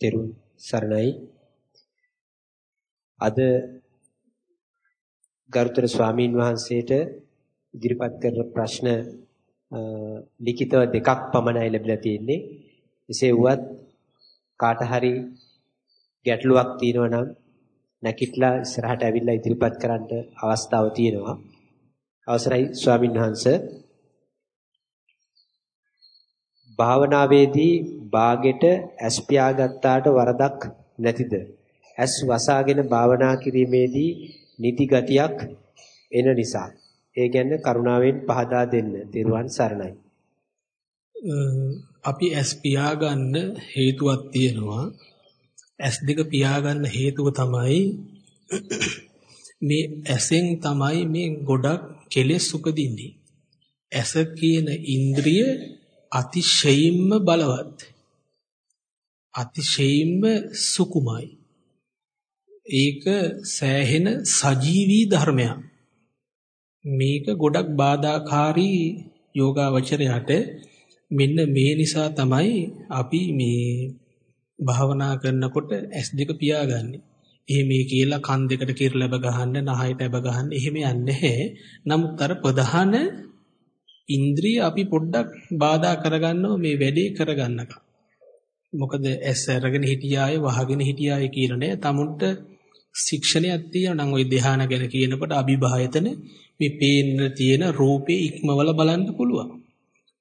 තෙරුන් සරණයි. අද ගරුතර ස්වාමීන් වහන්සේට ඉදිරිපත් කරන ප්‍රශ්න ලිඛිතව දෙකක් පමණයි ලැබිලා තියෙන්නේ. එසේ වුවත් කාට හරි ගැටලුවක් තියෙනවා නම් නැකිట్లా ඉස්සරහට ඇවිල්ලා ඉදිරිපත් කරන්න අවස්ථාව තියෙනවා. අවසරයි ස්වාමින් වහන්සේ. භාවනාවේදී බාගෙට ඇස් පියාගත්තාට වරදක් නැතිද? ඇස් වසාගෙන භාවනා කිරීමේදී නිදි ගතියක් එන නිසා. ඒ ගැන කරුණාවෙන් පහදා දෙන්න. තිරුවන් සරණයි. අපි ඇස් පියාගන්න හේතුවක් තියෙනවා. ඇස් දෙක පියාගන්න හේතුව තමයි මේ ඇසෙන් තමයි මේ ගොඩක් කෙලෙස් උපදින්නේ. ඇස කියන ඉන්ද්‍රිය අතිශයින්ම බලවත්. අතිශයින්ම සුකුමයි. ඒක සෑහෙන සජීවී ධර්මයක්. මේක ගොඩක් බාධාකාරී යෝගාවචරයට මෙන්න මේ නිසා තමයි අපි මේ භාවනා කරනකොට S2 පියාගන්නේ. එහෙම මේ කියලා කන් දෙකට කිරලබ ගහන්න, නහයට ඇබ ගහන්න එහෙම යන්නේ නැහැ. නමුත් අර ප්‍රධාන ඉන්ද්‍රිය අපි පොඩ්ඩක් බාධා කරගන්නව මේ වැඩේ කරගන්නකම්. මොකද ඇස් අරගෙන හිටියාය වහගෙන හිටියාය කියලා නෑ. tamunට ශික්ෂණයක් තියෙනවා නම් ওই ධ්‍යාන ගැන කියනකොට අභිභායතන මේ පේන්න තියෙන රූපේ ඉක්මවල බලන්න පුළුවන්.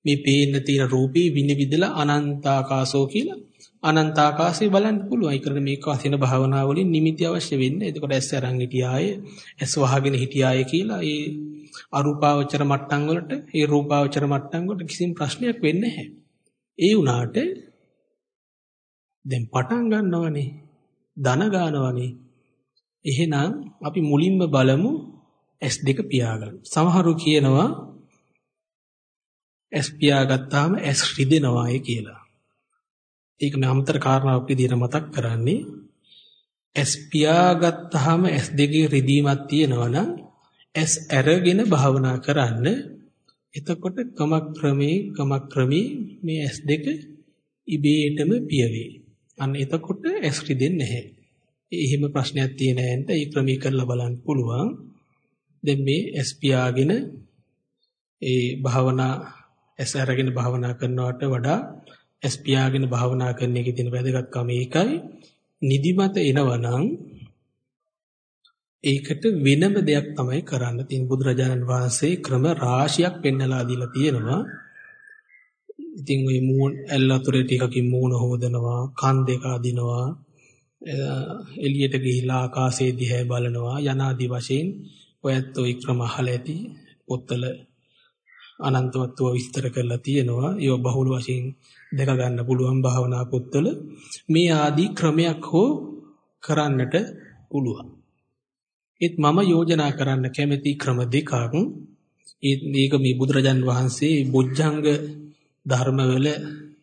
මේ පේන්න තියෙන රූපේ විනිවිදලා අනන්තාකාශෝ කියලා අනන්තාකාශය බලන්න පුළුවන්. ඒකට මේක වශයෙන් භාවනාවලින් නිමිති අවශ්‍ය වෙන්නේ. එතකොට ඇස් අරන් හිටියාය, ඇස් වහගෙන හිටියාය කියලා ඒ අරූපාවචර මට්ටම් වලට, ඒ රූපාවචර මට්ටම් වලට කිසිම ප්‍රශ්නයක් වෙන්නේ නැහැ. ඒ වුණාට දැන් පටන් ගන්නවනේ, ධන ගන්නවනේ. එහෙනම් අපි මුලින්ම බලමු S2 පියාගන්න. සමහරු කියනවා S පියාගත්තාම S රිදෙනවායි කියලා. ඒක මේ අමතර කාරණාවක් විදිහට මතක් කරන්නේ S පියාගත්තාම S දෙකේ රිදීමක් තියෙනවා නම් S අරගෙන භාවනා කරන්න එතකොට ක්‍රමක්‍රමේ ක්‍රමක්‍රමේ මේ S දෙක ඉබේටම පියවේ. අන්න එතකොට S රිදෙන්නේ නැහැ. එහෙම ප්‍රශ්නයක් තියෙන ඇන්ට ඒ ක්‍රමී කරලා බලන්න පුළුවන්. දැන් මේ S පියාගෙන ඒ භාවනා S අරගෙන භාවනා කරනවට වඩා ඇස් පියාගෙන භාවනා කරන එකේ තියෙන වැදගත්කම ඒකයි. නිදිමත එනවනම් ඒකට වෙනම දෙයක් තමයි කරන්න තියෙන බුදුරජාණන් වහන්සේ ක්‍රම රාශියක් පෙන්නලා දීලා තියෙනවා. ඉතින් ওই මූණ ඇල් අතුරේ ටිකකින් මූණ හොදනවා, කන් දෙක අදිනවා, එළියට ගිහිලා ආකාශයේ දිහා බලනවා යනාදී වශයෙන් ඔයත් ওই ක්‍රම අහලා ඇති පොත්වල අනන්තවත්ව විස්තර කරලා තියෙනවා. ඒව බහුල වශයෙන් දැක ගන්න පුළුවන් භාවනා පොත්වල මේ ආදී ක්‍රමයක් හෝ කරන්නට පුළුවන්. ඒත් මම යෝජනා කරන්න කැමති ක්‍රම දෙකක්. ඒත් මේක මේ බුදුරජාන් වහන්සේ බොජ්ජංග ධර්මවල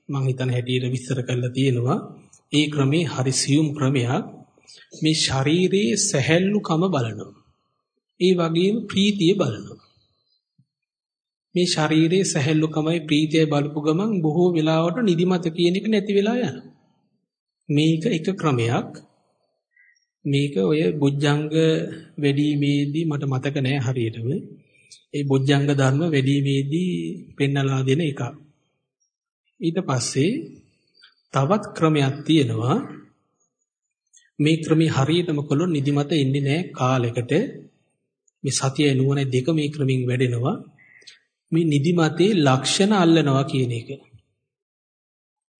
මම හිතන හැටියට විස්තර කරලා තියෙනවා. ඒ ක්‍රමේ හරි සියුම් ක්‍රමයක්. මේ ශරීරයේ සැහැල්ලුකම බලනවා. ඒ වගේම ප්‍රීතිය බලනවා. මේ ශරීරයේ සැහැල්ලුකමයි ප්‍රීතිය බලපු ගමන් බොහෝ වෙලාවට නිදිමත කියන එක නැති වෙලා යනවා. මේක එක ක්‍රමයක්. මේක ඔය බොජ්ජංග වැඩිීමේදී මට මතක නෑ හරියටම. ඒ බොජ්ජංග ධර්ම වැඩිීමේදී පෙන්නලා දෙන එක. ඊට පස්සේ තවත් ක්‍රමයක් තියෙනවා. මේ ක්‍රමේ හරියටම කළොත් නිදිමත එන්නේ නෑ කාලයකට. මේ සතිය නුවණ දෙක මේ ක්‍රමින් වැඩෙනවා. මේ නිදිමතේ ලක්ෂණ අල්ලනවා කියන එක.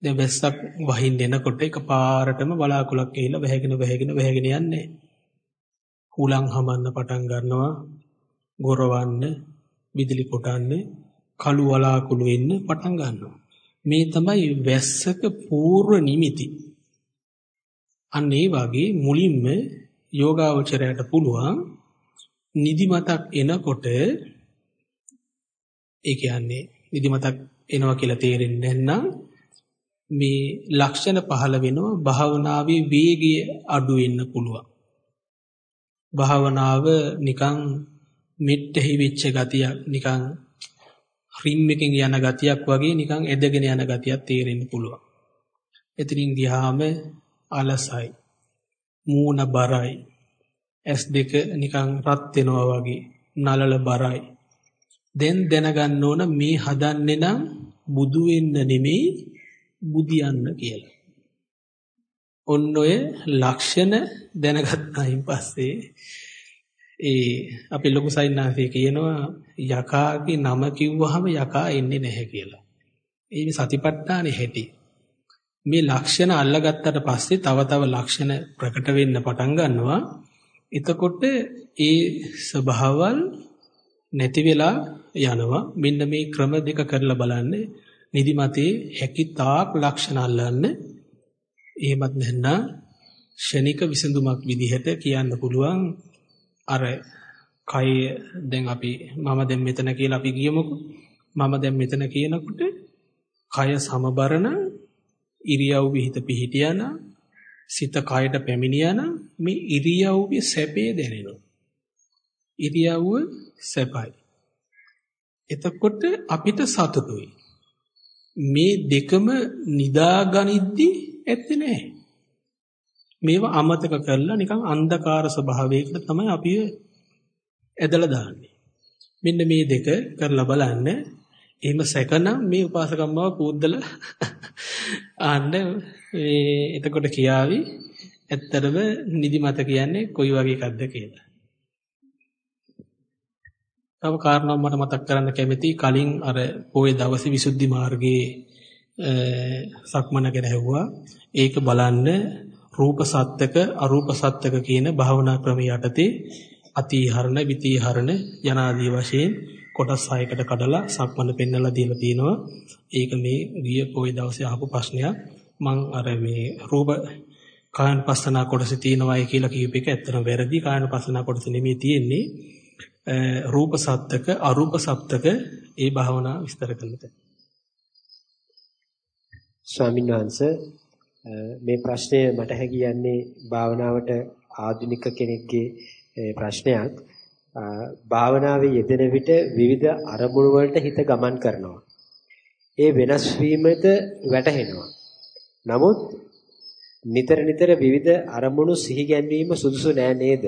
දැන් වැස්සක් වහින්න එනකොට එකපාරටම බලාකුලක් ඇවිල්ලා වැහැගෙන වැහැගෙන වැහැගෙන යන්නේ. හුලං හමන්න පටන් ගන්නවා, ගොරවන්න, විදුලි කොටන්න, කළු වලාකුළු වෙන්න පටන් ගන්නවා. මේ තමයි වැස්සක పూర్ව නිමිති. අන්න ඒ වගේ මුලින්ම යෝගාවචරයට පුළුවන් නිදිමතක් එනකොට ඒ කියන්නේ නිදිමතක් එනවා කියලා තේරෙන්නේ නැත්නම් මේ ලක්ෂණ පහළ වෙනවා භාවනාවේ වේගය අඩු වෙන්න පුළුවන්. භාවනාව නිකන් මෙට්ටෙහි වෙච්ච ගතියක් නිකන් රිම් එකකින් යන ගතියක් වගේ නිකන් ඇදගෙන යන ගතියක් තේරෙන්න පුළුවන්. එතනින් ගියාම අලසයි. මූණ බරයි. ඇස් දෙක නිකන් රත් වෙනවා වගේ නලල බරයි. දැන් දැනගන්න ඕන මේ හදන්නේ නම් බුදු වෙන්න නෙමෙයි බුදියන්න කියලා. ඔන්න ඔය ලක්ෂණ දැනගත්තායින් පස්සේ ඒ අපි ලොකු සයින්නාසේ කියනවා යකාගේ නම කිව්වහම යකා එන්නේ නැහැ කියලා. ඒ සතිපට්ඨානේ හැටි. මේ ලක්ෂණ අල්ලගත්තට පස්සේ තව තව ලක්ෂණ ප්‍රකට වෙන්න පටන් ගන්නවා. එතකොට ඒ ස්වභාවල් නැති වෙලා යනවා. මෙන්න මේ ක්‍රම දෙක කරලා බලන්න. නිදිමතේ හැකි තාක් ලක්ෂණ අල්ලන්න. එහෙමත් නැත්නම් ෂණික විසඳුමක් විදිහට කියන්න පුළුවන්. අර කය දැන් අපි මම දැන් මෙතන කියලා අපි කියමුකෝ මම දැන් මෙතන කියනකොට කය සමබරන ඉරියව් විහිත පිහිටියන සිත කයට පැමිණියන මේ ඉරියව්වේ සැපේ දැනෙනවා. ඉරියව්ව සැපයි. එතකොට අපිට සතුටුයි. මේ දෙකම නිදාගනිද්දි ඇත්තේ නැහැ මේවා අමතක කරලා නිකන් අන්ධකාර ස්වභාවයකට තමයි අපි ඇදලා දාන්නේ. මෙන්න මේ දෙක කරලා බලන්න. එහෙම සැකනම් මේ උපාසකම්මව පූද්දල ආන්න මේ එතකොට කියාවි ඇත්තටම නිදිමත කියන්නේ කොයි වගේ එකක්ද කියලා. තව කාරණාවක් මට මතක් කරන්න කැමති කලින් අර පොයේ දවසේ විසුද්ධි මාර්ගයේ සක්මන ගැන ඇහුවා. ඒක බලන්න රූප සත්‍යක අරූප සත්‍යක කියන භාවනා ක්‍රම යටතේ අතිහරණ විතිහරණ යනාදී වශයෙන් කොටස් 6කට කඩලා සක්මන පෙන්නලා දීලා තිනවා. ඒක මේ ගිය පොයි දවසේ අහපු ප්‍රශ්නයක්. මං අර මේ රූප කායන පස්සනා කොටසේ තියෙනවායි කියලා කියූප එක ඇත්තටම වැරදි. කායන පස්සනා කොටස නෙමෙයි තියෙන්නේ. රූප සත්‍යක අරූප සත්‍යක ඒ භාවනා විස්තර කරන්න. ස්වාමීන් වහන්සේ මේ ප්‍රශ්නය මට හැකියන්නේ භාවනාවට ආධුනික කෙනෙක්ගේ ප්‍රශ්නයක්. භාවනාවේ යෙදෙන විට විවිධ අරමුණු වලට හිත ගමන් කරනවා. ඒ වෙනස් වීමද වැටහෙනවා. නමුත් නිතර නිතර විවිධ අරමුණු සිහි ගැන්වීම සුදුසු නෑ නේද?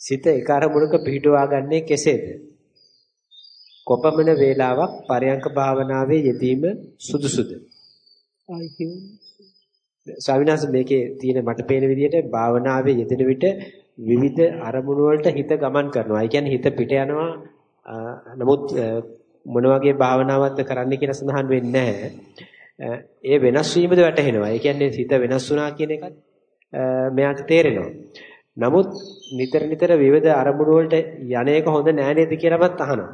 සිත එක අරමුණක පිහිටුවා ගන්නේ කෙසේද? කොපමණ වේලාවක් පරයන්ක භාවනාවේ යෙදීම සුදුසුද? ස්වාමිනාස් මේකේ තියෙන මට පේන විදිහට භාවනාවේ යෙදෙන විට විවිධ අරමුණු වලට හිත ගමන් කරනවා. ඒ කියන්නේ හිත පිට යනවා. නමුත් මොන වගේ භාවනාවක්ද කරන්න කියලා සඳහන් වෙන්නේ ඒ වෙනස් වීමද වැටහෙනවා. ඒ කියන්නේ හිත වෙනස් වුණා කියන එකත් මෙයාට තේරෙනවා. නමුත් නිතර නිතර විවිධ අරමුණු වලට යන එක හොඳ නෑ නේද කියලාවත් අහනවා.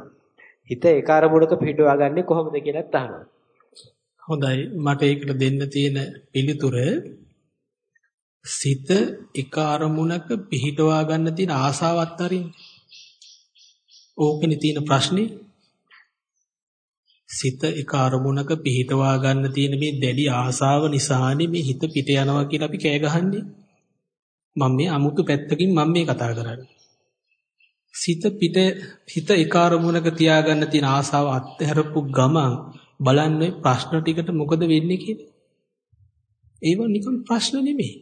හිත එක අරමුණක පිටවා ගන්නේ කොහොමද කියලාත් අහනවා. හොඳයි මට ඒකට දෙන්න තියෙන පිළිතුර සිත එක අරමුණක පිහිටවා ගන්න තියෙන ආසාවත් අරින්න. ඕකනේ තියෙන ප්‍රශ්නේ. සිත එක අරමුණක පිහිටවා ගන්න තියෙන මේ දැඩි ආසාව නිසානේ මේ හිත පිට යනවා කියලා අපි කෑ ගහන්නේ. මම මේ අමුතු පැත්තකින් මම මේ කතා කරන්නේ. සිත පිට හිත එක අරමුණක තියාගන්න තියෙන ආසාව අත්හැරපු ගමන් බලන්න ප්‍රශ්න ටිකට මොකද වෙන්නේ කියලා. ඒව නිකන් ප්‍රශ්න නෙමෙයි.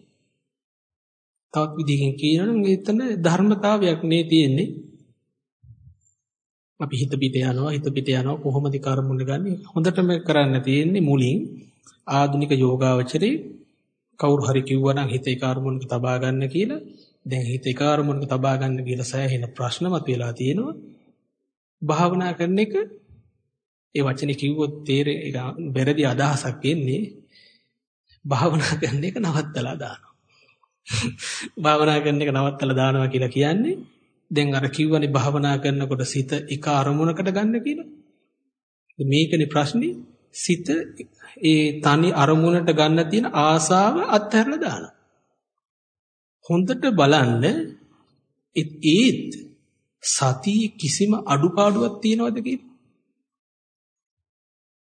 තවත් විදිහකින් කියනනම් එතන ධර්මතාවයක් නේ තියෙන්නේ. අපි හිත පිට යනවා හිත පිට යනවා කොහොමද කර්මුණ ගන්නෙ හොඳටම කරන්න තියෙන්නේ මුලින් ආධුනික යෝගාවචරේ කවුරු හරි කිව්වනම් හිත ඒ කර්මුණක තබා ගන්න කියලා දැන් හිත ඒ කර්මුණක තබා ගන්න කියලා සෑහෙන ප්‍රශ්න මතුවලා තියෙනවා භාවනා කරන එක ඒ වචනේ කිව්වොත් තේරෙ ඒක වැරදි අදහසක් එන්නේ භාවනා කරන එක නවත්තලා දානවා. භාවනා කරන එක නවත්තලා දානවා කියලා කියන්නේ දැන් අර කිව්වනේ භාවනා කරනකොට සිත එක අරමුණකට ගන්න කියලා. මේකනේ ප්‍රශ්නේ සිත ඒ තනි අරමුණට ගන්න තියෙන ආසාව අත්හැරලා දානවා. හොඳට බලන්න ඒත් සතිය කිසිම අඩුපාඩුවක් තියනවද කියලා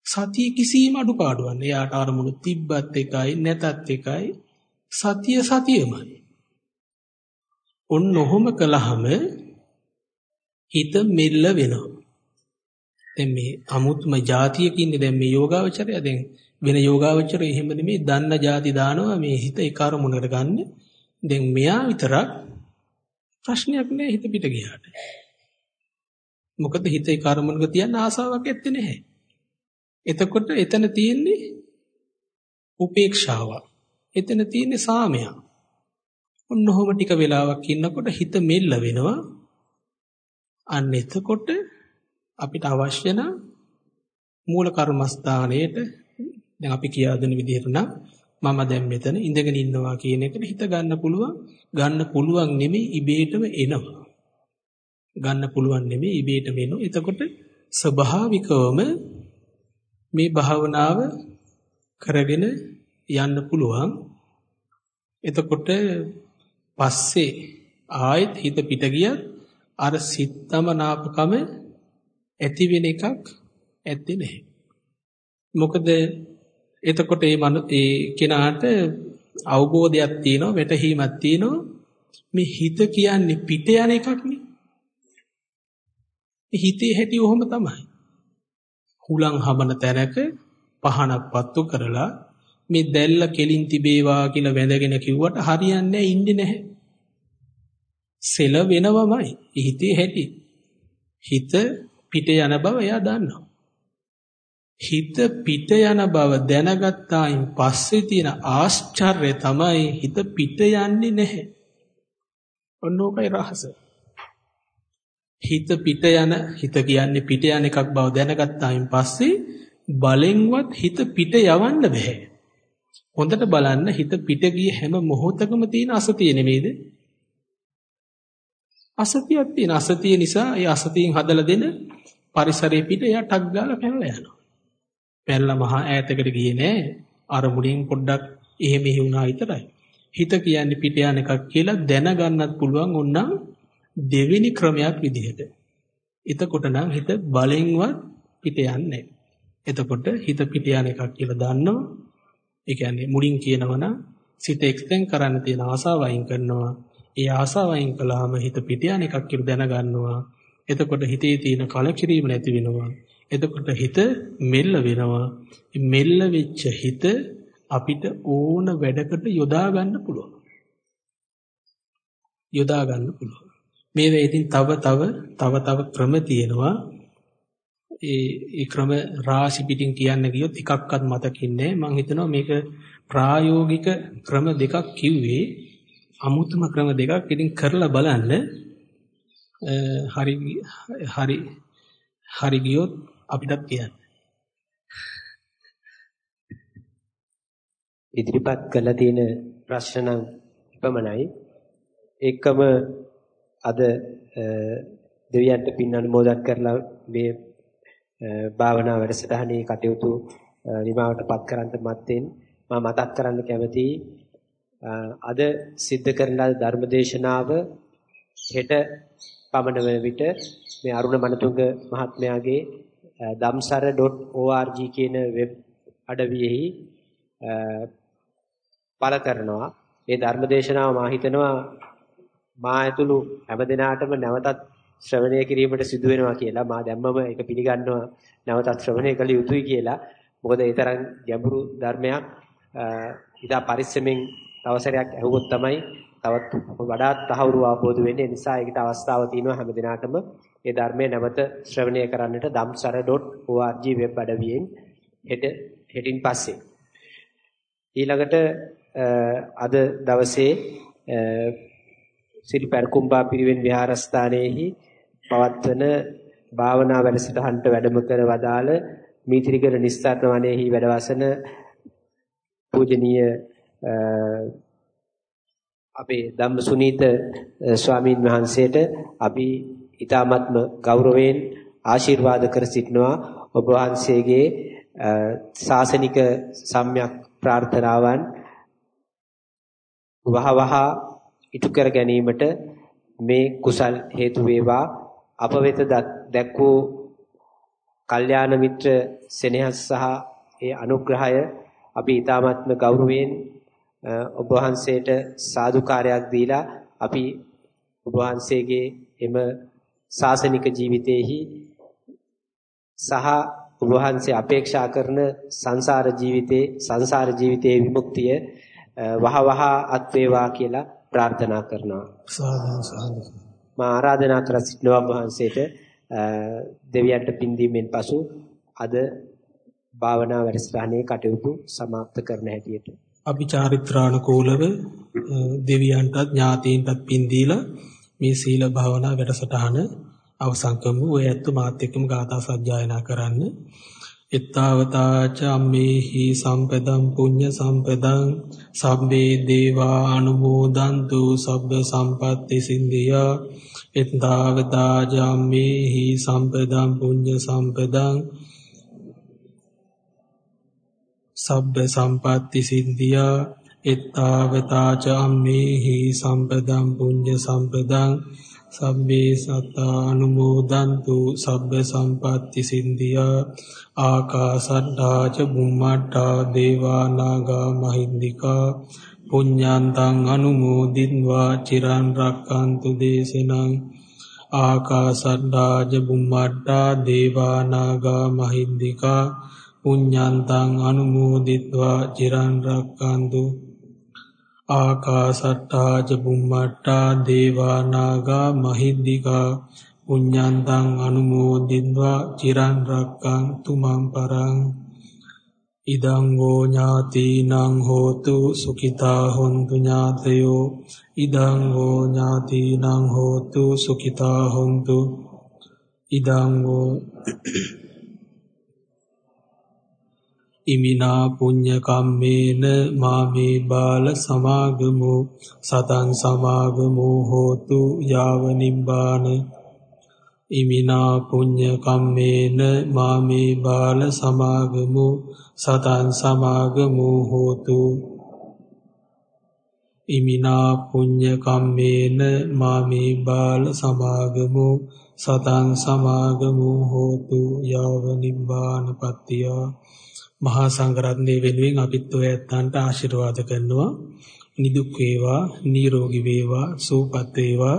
සතිය කිසිම අඩුපාඩුවක් නෑ. යාට අරමුණු තිබ්බත් එකයි නැතත් එකයි සතිය සතියමයි. ඔන්න ඔහොම කළාම හිත මෙල්ල වෙනවා. දැන් මේ අමුතුම જાතියක ඉන්නේ දැන් මේ යෝගාවචරය දැන් වෙන යෝගාවචරය එහෙම නෙමෙයි දන්න જાති දානවා මේ හිත ඒ කර්මුණකට ගන්න. දැන් මෙයා විතරක් ප්‍රශ්නයක් නෑ හිත පිට ගියාට. මොකද හිත ඒ කර්මුණක තියන්න ආසාවක් ඇත්තේ නැහැ. එතකොට එතන තියෙන්නේ උපේක්ෂාව. එතන තියෙන්නේ සාමයක්. ඔන්න ඔහොම ටික වෙලාවක් ඉන්නකොට හිත මෙල්ල වෙනවා. අන්න එතකොට අපිට අවශ්‍ය නම් මූල කර්මස්ථානයේට දැන් අපි කියා දෙන විදිහට නම් මම දැන් මෙතන ඉඳගෙන ඉන්නවා කියන එකට හිත ගන්න පුළුවන්. ගන්න පුළුවන් නෙමෙයි ඉබේටම එනවා. ගන්න පුළුවන් නෙමෙයි ඉබේටම එනවා. එතකොට ස්වභාවිකවම මේ භාවනාව කරගෙන යන්න පුළුවන්. එතකොට පස්සේ ආයෙත් හිත පිට ගියත් අර සිත්තම නාපකම ඇති වෙන එකක් ඇත්තේ නැහැ. මොකද එතකොට මේ මන ඒ කෙනාට අවබෝධයක් තියෙනවා වැටහීමක් තියෙනවා මේ හිත කියන්නේ පිට යන එකක් නේ. හිතේ හැටි ඔහොම තමයි. හුලං හමන තැනක පහනක් පත්තු කරලා මේ දැල්ල කෙලින් තිබේවා කියලා වැඳගෙන කිව්වට හරියන්නේ ඉන්නේ නැහැ. සෙල වෙනවමයි හිතේ හැටි. හිත පිට යන බව එයා දන්නවා. හිත පිට යන බව දැනගත්තායින් පස්සේ තියෙන ආශ්චර්යය තමයි හිත පිට යන්නේ නැහැ. ඔන්න ඕකයි රහස. හිත පිට යන හිත කියන්නේ පිට යන එකක් බව දැනගත්තායින් පස්සේ බලෙන්වත් හිත පිට යවන්න බෑ. හොඳට බලන්න හිත පිට ගිය හැම මොහොතකම තියෙන අසතිය නෙමෙයිද? අසතියක් තියෙන අසතිය නිසා ඒ අසතියෙන් හදලා දෙන පරිසරයේ පිට එයා ටක් ගාලා පැනලා යනවා. පැනලා මහා ඈතකට ගියේ නෑ. අර මුලින් පොඩ්ඩක් එහෙ මෙහෙ වුණා විතරයි. හිත කියන්නේ පිට යන එකක් කියලා දැනගන්නත් පුළුවන් ඕනනම් දෙවෙනි ක්‍රමයක් විදිහට. එතකොට නම් හිත බලෙන්වත් පිට යන්නේ එතකොට හිත පිට යන එකක් කියලා දන්නවා. ඒ කියන්නේ මුලින් කියනවනම් සිත එක්ස්ටෙන් කරන්න තියෙන ආසාව අයින් කරනවා. ඒ ආසාව අයින් කළාම හිත පිට යන එකක් කියලා දැනගන්නවා. එතකොට හිතේ තියෙන කලකිරීම නැති වෙනවා. එතකොට හිත මෙල්ල වෙනවා. මෙල්ල වෙච්ච හිත අපිට ඕන වැඩකට යොදා ගන්න පුළුවන්. යොදා ගන්න පුළුවන්. මේවා ඉතින් තව තව තව තව ක්‍රම තියෙනවා. ඒ ඒ ක්‍රම රාශි පිටින් කියන්න ගියොත් එකක්වත් මතකින්නේ නැහැ. මම හිතනවා මේක ප්‍රායෝගික ක්‍රම දෙකක් කිව්වේ අමුතුම ක්‍රම දෙකක් ඉතින් කරලා බලන්න හරි හරි හරි ගියොත් අපිටත් කියන්න. ඉදිරිපත් කළ තියෙන ප්‍රශ්න නම් එපමණයි. එකම අද දෙවියන්ට පින් අනුමෝදන් කරලා මේ භාවනා වැඩසටහනේ කටයුතු නිමාවටපත් කරන්න මත්තෙන් මම මතක් කරන්න කැමතියි අද සිද්ධ කරන ලද ධර්මදේශනාව හෙට පමණ වන විට මේ අරුණ මනතුංග මහත්මයාගේ damsara.org කියන වෙබ් අඩවියෙහි පළ කරනවා. ඒ ධර්මදේශනාව මා හිතනවා මා ඇතුළු හැම දිනාටම නැවතත් ශ්‍රවණය කිරීමට සිදු වෙනවා කියලා මා දැම්මම ඒක පිළිගන්නවා නැවතත් ශ්‍රවණය කළ යුතුයි කියලා. මොකද ඒ තරම් ගැඹුරු ධර්මයක් ඉදා පරිස්සමෙන් තවසරයක් ඇහුවොත් තමයි තවත් වඩාත් තහවුරු ආපෝදු වෙන්නේ. නිසා ඒකට අවස්ථාව තියෙනවා හැම දිනාටම ඒ ධර්මය නැවත ශ්‍රවණය කරන්නට damsara.org වෙබ් අඩවියෙන් හෙට හෙටින් පස්සේ ඊළඟට අද දවසේ සිරි පෙරකුම්බා පිරිවෙන් විහාරස්ථානයේහි පවත්වන භාවනා වැඩසටහනට වැඩම කර වදාළ මීතිරිගල නිස්තරණ වනයේහි වැඩවසන පූජනීය අපේ ධම්මසුනීත ස්වාමින් වහන්සේට අපි ඊ타මත්ම ගෞරවයෙන් ආශිර්වාද කර සිටිනවා. ඔබ වහන්සේගේ ශාසනික සම්‍යක් ප්‍රාර්ථනාවන් වහවහ ඉටු කර ගැනීමට මේ කුසල් හේතු වේවා. අප වෙත දැක් වූ කල්යාණ මිත්‍ර සෙනෙහස සහ ඒ අනුග්‍රහය අපි ඊ타මත්ම ගෞරවයෙන් ඔබ වහන්සේට සාදුකාරයක් දීලා අපි ඔබ වහන්සේගේ එම ශාසනික ජීවිතයේහි සහ ඔබ වහන්සේ අපේක්ෂා කරන සංසාර ජීවිතේ සංසාර ජීවිතයේ විමුක්තිය වහවහ අත් වේවා කියලා ප්‍රාර්ථනා කරනවා. සාදු සාදු. මා ආරාධනා කර සිටිනවා වහන්සේට දෙවියන්ට පින් දීමෙන් පසු අද භාවනා වැඩසටහනේ කටයුතු સમાપ્ત කරන හැටියට අපි චාරිත්‍රානුකූලව දෙවියන්ටත් ඥාතීන්ටත් පින් දීලා මේ සීල භාවනා වැඩසටහන අවසන් කරමු. ඔය ඇත්ත මාත් එක්කම ගාථා සජ්ජායනා කරන්න. එත්තාවතාච අම්මේහි සම්පදම් පුඤ්ඤ සම්පදං සබ්බේ දේවා අනුමෝදන්තු සබ්බ සම්පත්ති සින්දියා එත්තාවතාච අම්මේහි සම්පදම් පුඤ්ඤ සම්පදං සබ්බ සම්පatti සිද්ධියා එත්තාවතා චම්මේහි සම්පදම් පුඤ්ඤ සම්පදං සබ්බේ සත්තානුමෝදන්තු සබ්බ සම්පatti සිද්ධියා ආකාසට්ටා ච බුම්මට්ටා දේවා නාග මහින්దికා පුඤ්ඤාන්තං අනුමෝදින්වා චිරන් රක්칸තු දේශනං ආකාසට්ටා ච බුම්මට්ටා දේවා නාග මහින්దికා පුඤ්ඤන්තං අනුමෝදිත්වා චිරන් රක්칸තු ආකාසට්ටා ච බුම්මට්ටා දේවා නාග මහිද්దికා පුඤ්ඤන්තං අනුමෝදිත්වා චිරන් රක්칸තු මං පරං ඉදං ෝ ඥාතිනං හෝතු සුඛිතා හොන්තු ඥාතයෝ ඉදං ෝ ඥාතිනං හෝතු සුඛිතා හොන්තු ඉදං ෝ ඉමිනා පුඤ්ඤ කම්මේන මාමේ බාල සමාගමෝ සතං සමාගමෝ හෝතු යාව නිබ්බාන ඉමිනා පුඤ්ඤ කම්මේන මාමේ බාල සමාගමෝ සතං සමාගමෝ හෝතු ඉමිනා පුඤ්ඤ කම්මේන මාමේ බාල සමාගමෝ සතං සමාගමෝ හෝතු යාව නිබ්බාන පත්තියා මහා සංඝරත්නයේ වෙනුවෙන් අපිත් ඔය ඇත්තන්ට ආශිර්වාද කරනවා. නිදුක් වේවා, නිරෝගී වේවා, සුවපත් වේවා,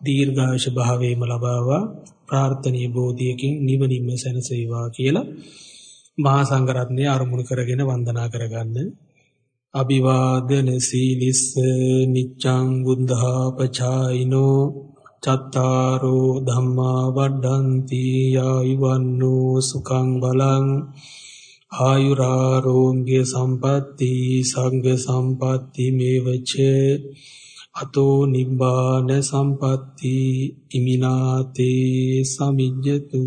දීර්ඝායුෂ භාවයේම ලබාවා, ප්‍රාර්ථනීය බෝධියකින් නිවනින්ම සැනසේවා කියලා මහා සංඝරත්නය අරමුණු කරගෙන වන්දනා කරගන්න. අභිවාදන සීලිස්ස නිච්ඡං බුද්ධාපචායිනෝ චත්තාරෝ ධම්මා වඩ්ඩಂತಿ ආයුවන්නෝ සුඛං බලං ආයුරාරෝග්‍ය සම්පatti සංඝ සම්පatti මේවච. අතෝ නිබ්බාන සම්පatti ඉමිනාතේ සමිජ්ජතු.